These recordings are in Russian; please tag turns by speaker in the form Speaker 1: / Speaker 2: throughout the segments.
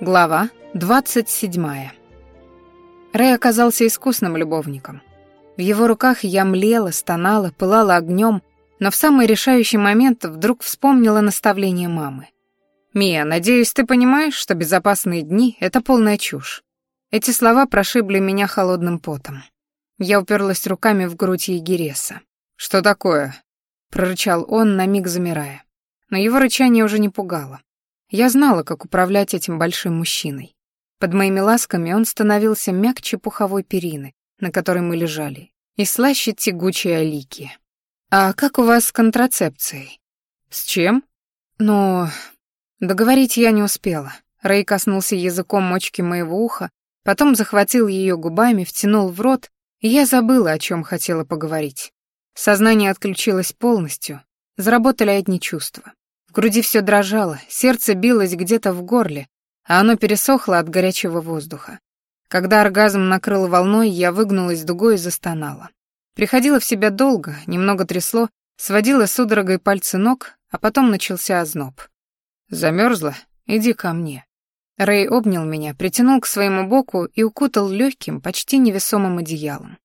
Speaker 1: Глава 27. Рэй оказался искусным любовником. В его руках я млела, стонала, пылала огнем, но в самый решающий момент вдруг вспомнила наставление мамы. «Мия, надеюсь, ты понимаешь, что безопасные дни — это полная чушь». Эти слова прошибли меня холодным потом. Я уперлась руками в грудь Егереса. «Что такое?» — прорычал он, на миг замирая. Но его рычание уже не пугало. Я знала, как управлять этим большим мужчиной. Под моими ласками он становился мягче пуховой перины, на которой мы лежали, и слаще тягучей алики. «А как у вас с контрацепцией?» «С чем?» «Ну...» Договорить я не успела. Рэй коснулся языком мочки моего уха, потом захватил ее губами, втянул в рот, и я забыла, о чем хотела поговорить. Сознание отключилось полностью, заработали одни чувства. Груди все дрожало, сердце билось где-то в горле, а оно пересохло от горячего воздуха. Когда оргазм накрыл волной, я выгнулась дугой и застонала. Приходила в себя долго, немного трясло, сводила судорогой пальцы ног, а потом начался озноб. Замерзла? Иди ко мне. Рэй обнял меня, притянул к своему боку и укутал легким, почти невесомым одеялом.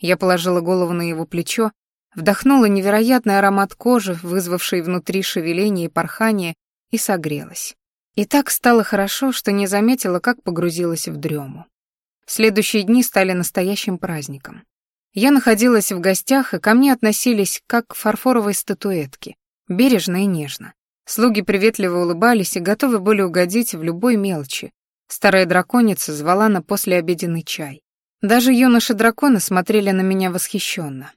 Speaker 1: Я положила голову на его плечо, Вдохнула невероятный аромат кожи, вызвавший внутри шевеление и порхание, и согрелась. И так стало хорошо, что не заметила, как погрузилась в дрему. Следующие дни стали настоящим праздником. Я находилась в гостях, и ко мне относились как к фарфоровой статуэтке, бережно и нежно. Слуги приветливо улыбались и готовы были угодить в любой мелочи. Старая драконица звала на послеобеденный чай. Даже юноши-драконы смотрели на меня восхищенно.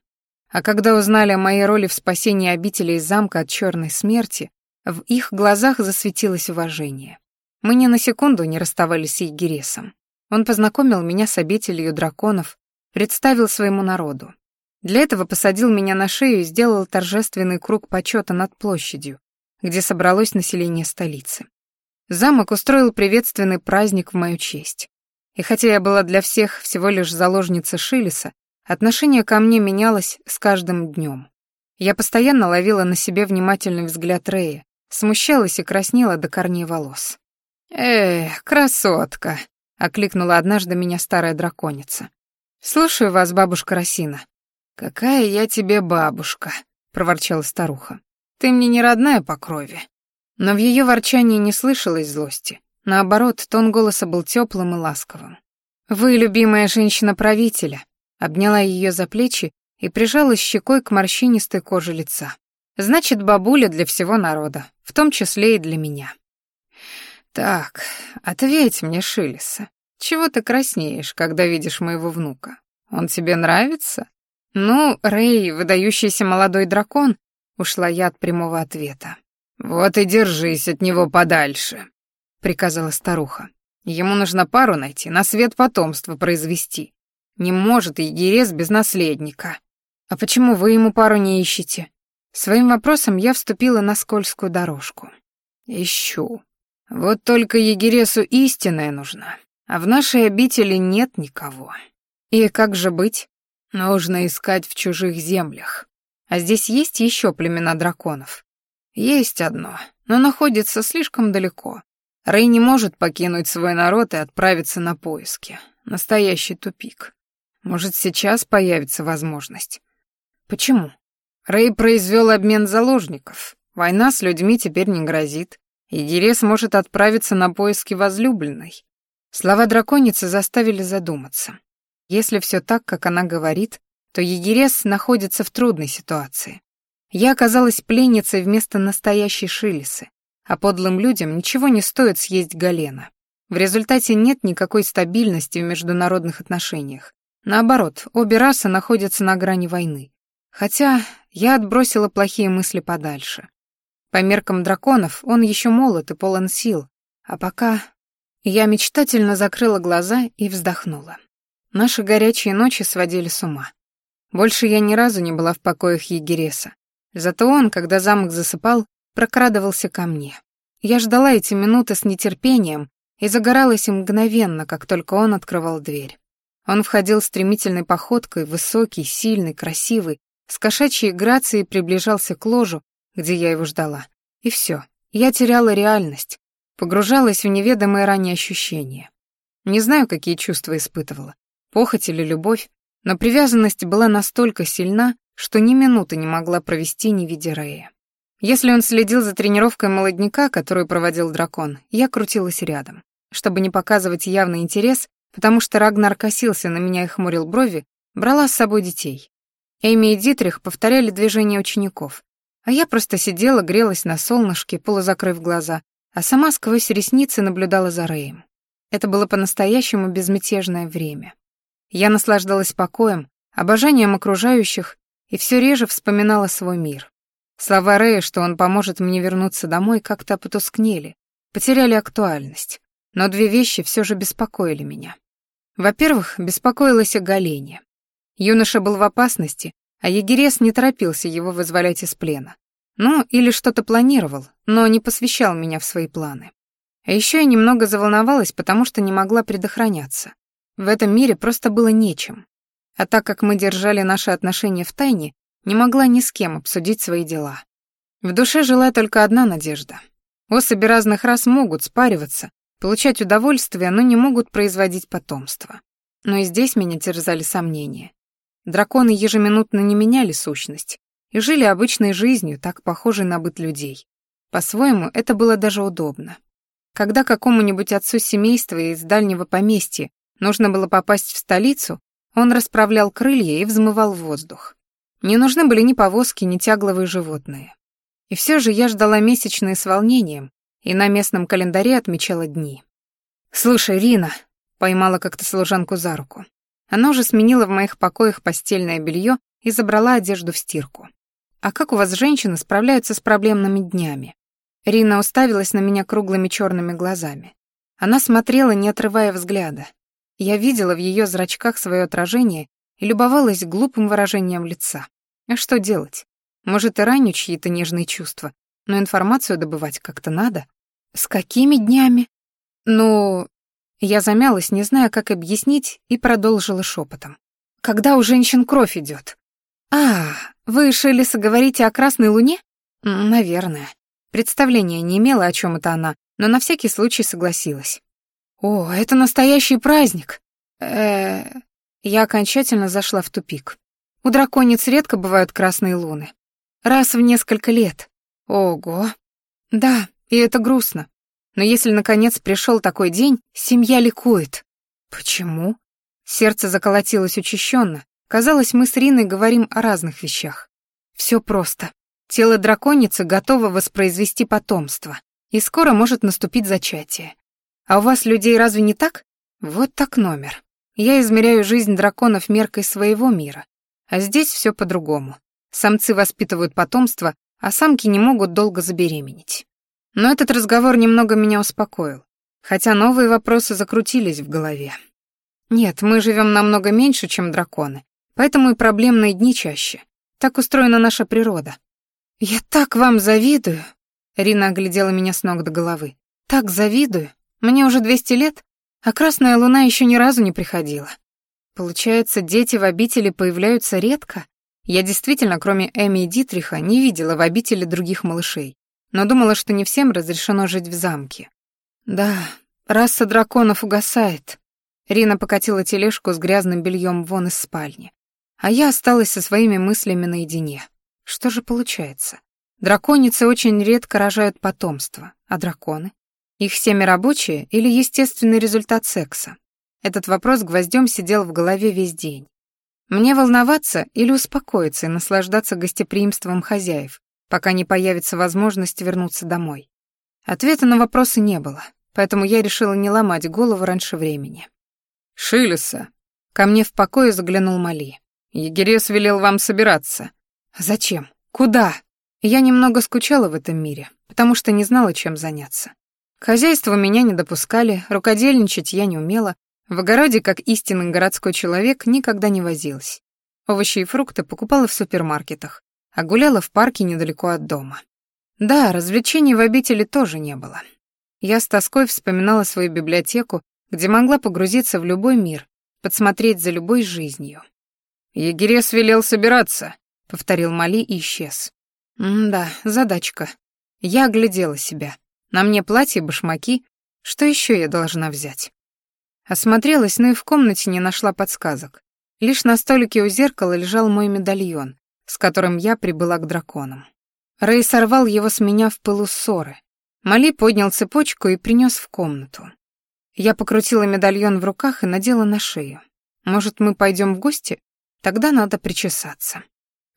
Speaker 1: А когда узнали о моей роли в спасении обители из замка от черной смерти, в их глазах засветилось уважение. Мы ни на секунду не расставались с Егересом. Он познакомил меня с обителью драконов, представил своему народу. Для этого посадил меня на шею и сделал торжественный круг почета над площадью, где собралось население столицы. Замок устроил приветственный праздник в мою честь. И хотя я была для всех всего лишь заложница Шилиса, Отношение ко мне менялось с каждым днем. Я постоянно ловила на себе внимательный взгляд Рэя, смущалась и краснела до корней волос. «Эх, красотка!» — окликнула однажды меня старая драконица. «Слушаю вас, бабушка Росина». «Какая я тебе бабушка!» — проворчала старуха. «Ты мне не родная по крови». Но в ее ворчании не слышалось злости. Наоборот, тон голоса был теплым и ласковым. «Вы любимая женщина правителя», обняла ее за плечи и прижала щекой к морщинистой коже лица. Значит, бабуля для всего народа, в том числе и для меня. Так, ответь мне, Шилиса, чего ты краснеешь, когда видишь моего внука? Он тебе нравится? Ну, Рэй, выдающийся молодой дракон, ушла я от прямого ответа. Вот и держись от него подальше, приказала старуха. Ему нужно пару найти, на свет потомство произвести. Не может Егерес без наследника. А почему вы ему пару не ищете? Своим вопросом я вступила на скользкую дорожку. Ищу. Вот только Егересу истинная нужна, а в нашей обители нет никого. И как же быть? Нужно искать в чужих землях. А здесь есть еще племена драконов? Есть одно, но находится слишком далеко. Рэй не может покинуть свой народ и отправиться на поиски. Настоящий тупик. Может, сейчас появится возможность. Почему? Рэй произвел обмен заложников. Война с людьми теперь не грозит. И Дирес может отправиться на поиски возлюбленной. Слова драконицы заставили задуматься. Если все так, как она говорит, то Егерес находится в трудной ситуации. Я оказалась пленницей вместо настоящей Шилисы, а подлым людям ничего не стоит съесть Галена. В результате нет никакой стабильности в международных отношениях. Наоборот, обе расы находятся на грани войны. Хотя я отбросила плохие мысли подальше. По меркам драконов он еще молод и полон сил, а пока... Я мечтательно закрыла глаза и вздохнула. Наши горячие ночи сводили с ума. Больше я ни разу не была в покоях Егереса. Зато он, когда замок засыпал, прокрадывался ко мне. Я ждала эти минуты с нетерпением и загоралась мгновенно, как только он открывал дверь. Он входил стремительной походкой, высокий, сильный, красивый, с кошачьей грацией приближался к ложу, где я его ждала. И все, я теряла реальность. погружалась в неведомые ранее ощущения. Не знаю, какие чувства испытывала, похоть или любовь, но привязанность была настолько сильна, что ни минуты не могла провести, не видя Рея. Если он следил за тренировкой молодняка, которую проводил дракон, я крутилась рядом. Чтобы не показывать явный интерес, потому что Рагнар косился на меня и хмурил брови, брала с собой детей. Эми и Дитрих повторяли движения учеников, а я просто сидела, грелась на солнышке, полузакрыв глаза, а сама сквозь ресницы наблюдала за Рэем. Это было по-настоящему безмятежное время. Я наслаждалась покоем, обожанием окружающих и все реже вспоминала свой мир. Слова Рэя, что он поможет мне вернуться домой, как-то потускнели, потеряли актуальность. Но две вещи все же беспокоили меня. Во-первых, беспокоилась о Галене. Юноша был в опасности, а Егерес не торопился его вызволять из плена. Ну, или что-то планировал, но не посвящал меня в свои планы. А еще я немного заволновалась, потому что не могла предохраняться. В этом мире просто было нечем. А так как мы держали наши отношения в тайне, не могла ни с кем обсудить свои дела. В душе жила только одна надежда. Особи разных рас могут спариваться, получать удовольствие, но не могут производить потомство. Но и здесь меня терзали сомнения. Драконы ежеминутно не меняли сущность и жили обычной жизнью, так похожей на быт людей. По-своему, это было даже удобно. Когда какому-нибудь отцу семейства из дальнего поместья нужно было попасть в столицу, он расправлял крылья и взмывал в воздух. Не нужны были ни повозки, ни тягловые животные. И все же я ждала месячные с волнением и на местном календаре отмечала дни. «Слушай, Рина», — поймала как-то служанку за руку. Она уже сменила в моих покоях постельное белье и забрала одежду в стирку. «А как у вас женщины справляются с проблемными днями?» Рина уставилась на меня круглыми черными глазами. Она смотрела, не отрывая взгляда. Я видела в ее зрачках свое отражение и любовалась глупым выражением лица. А что делать? Может, и раню чьи-то нежные чувства, но информацию добывать как-то надо. С какими днями? Ну, я замялась, не зная, как объяснить, и продолжила шепотом. Когда у женщин кровь идет. А, вы, Шелеса, говорите о Красной Луне? Наверное. Представления не имела, о чем это она, но на всякий случай согласилась. «О, это настоящий праздник!» э Я окончательно зашла в тупик. У дракониц редко бывают красные луны. Раз в несколько лет. Ого. Да, и это грустно. Но если наконец пришел такой день, семья ликует. Почему? Сердце заколотилось учащенно. Казалось, мы с Риной говорим о разных вещах. Все просто. Тело драконицы готово воспроизвести потомство, и скоро может наступить зачатие. А у вас, людей, разве не так? Вот так номер. Я измеряю жизнь драконов меркой своего мира. А здесь все по-другому. Самцы воспитывают потомство, а самки не могут долго забеременеть. Но этот разговор немного меня успокоил, хотя новые вопросы закрутились в голове. Нет, мы живем намного меньше, чем драконы, поэтому и проблемные дни чаще. Так устроена наша природа. «Я так вам завидую!» Рина оглядела меня с ног до головы. «Так завидую! Мне уже 200 лет, а красная луна еще ни разу не приходила. Получается, дети в обители появляются редко? Я действительно, кроме Эми и Дитриха, не видела в обители других малышей, но думала, что не всем разрешено жить в замке. Да, раса драконов угасает. Рина покатила тележку с грязным бельем вон из спальни, а я осталась со своими мыслями наедине. Что же получается? Драконицы очень редко рожают потомство, а драконы? Их семя рабочие или естественный результат секса? Этот вопрос гвоздем сидел в голове весь день. Мне волноваться или успокоиться и наслаждаться гостеприимством хозяев, пока не появится возможность вернуться домой? Ответа на вопросы не было, поэтому я решила не ломать голову раньше времени.
Speaker 2: «Шилеса!»
Speaker 1: Ко мне в покое заглянул Мали.
Speaker 2: «Егерес велел вам собираться.
Speaker 1: Зачем? Куда? Я немного скучала в этом мире, потому что не знала, чем заняться. К хозяйству меня не допускали, рукодельничать я не умела, в огороде, как истинный городской человек, никогда не возилась. Овощи и фрукты покупала в супермаркетах, а гуляла в парке недалеко от дома. Да, развлечений в обители тоже не было. Я с тоской вспоминала свою библиотеку, где могла погрузиться в любой мир, подсмотреть за любой жизнью.
Speaker 2: «Егерес велел собираться», —
Speaker 1: повторил Мали и исчез. М-да, задачка. Я оглядела себя. На мне платье, башмаки. Что еще я должна взять? Осмотрелась, но и в комнате не нашла подсказок. Лишь на столике у зеркала лежал мой медальон, с которым я прибыла к драконам. Рэй сорвал его с меня в пылу ссоры. Мали поднял цепочку и принес в комнату. Я покрутила медальон в руках и надела на шею. Может, мы пойдем в гости? Тогда надо причесаться.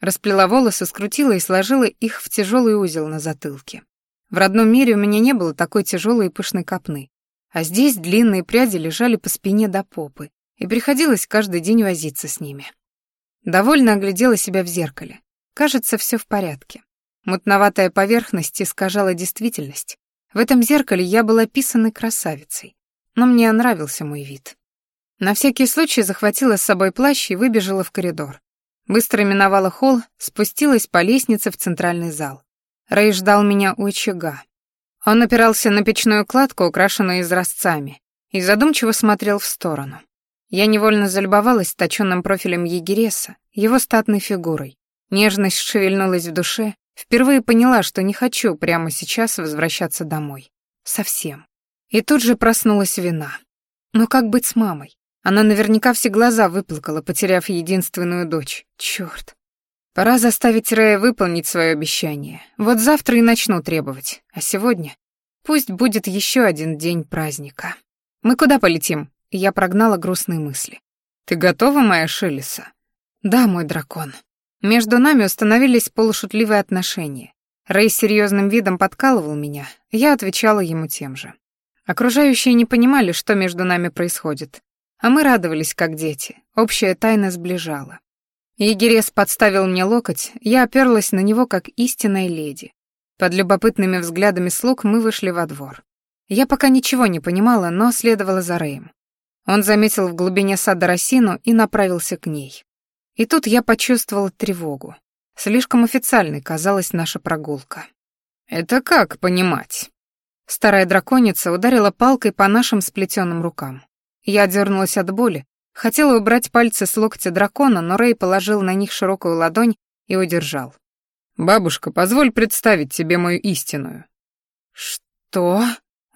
Speaker 1: Расплела волосы, скрутила и сложила их в тяжелый узел на затылке. В родном мире у меня не было такой тяжелой и пышной копны. А здесь длинные пряди лежали по спине до попы, и приходилось каждый день возиться с ними. Довольно оглядела себя в зеркале. Кажется, все в порядке. Мутноватая поверхность искажала действительность. В этом зеркале я была писаной красавицей, но мне нравился мой вид. На всякий случай захватила с собой плащ и выбежала в коридор. Быстро миновала холл, спустилась по лестнице в центральный зал. Рэй ждал меня у очага. Он опирался на печную кладку, украшенную изразцами, и задумчиво смотрел в сторону. Я невольно залюбовалась точенным профилем егереса, его статной фигурой. Нежность шевельнулась в душе, впервые поняла, что не хочу прямо сейчас возвращаться домой. Совсем. И тут же проснулась вина. Но как быть с мамой? Она наверняка все глаза выплакала, потеряв единственную дочь. Чёрт. Пора заставить Рэя выполнить свое обещание. Вот завтра и начну требовать. А сегодня пусть будет еще один день праздника. Мы куда полетим? Я прогнала грустные мысли. Ты готова, моя Шелеса? Да, мой дракон. Между нами установились полушутливые отношения. Рэй серьезным видом подкалывал меня, я отвечала ему тем же. Окружающие не понимали, что между нами происходит, а мы радовались, как дети. Общая тайна сближала. Егерес подставил мне локоть, я оперлась на него, как истинная леди. Под любопытными взглядами слуг мы вышли во двор. Я пока ничего не понимала, но следовала за Рэем. Он заметил в глубине сада росину и направился к ней. И тут я почувствовала тревогу. Слишком официальной казалась наша прогулка. «Это как понимать?» Старая драконица ударила палкой по нашим сплетенным рукам. Я дернулась от боли, хотела убрать пальцы с локтя дракона, но Рэй положил на них широкую ладонь и удержал. «Бабушка, позволь представить тебе мою истинную». «Что?»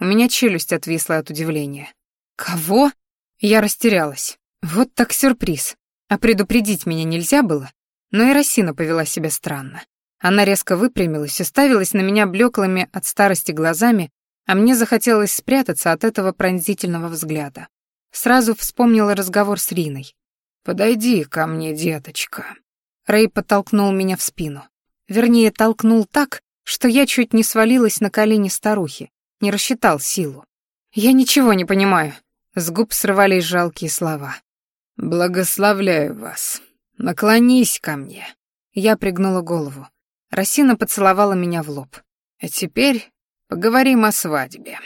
Speaker 1: У меня челюсть отвисла от удивления. «Кого?» Я растерялась. Вот так сюрприз. А предупредить меня нельзя было? Но и Росина повела себя странно. Она резко выпрямилась и ставилась на меня блеклыми от старости глазами, а мне захотелось спрятаться от этого пронзительного взгляда. Сразу вспомнила разговор с Риной. «Подойди ко мне, деточка». Рэй подтолкнул меня в спину. Вернее, толкнул так, что я чуть не свалилась на колени старухи, не рассчитал силу. «Я ничего не понимаю», — с губ срывались жалкие слова. «Благословляю вас. Наклонись ко мне». Я пригнула голову. Росина поцеловала меня в лоб. «А теперь поговорим о свадьбе».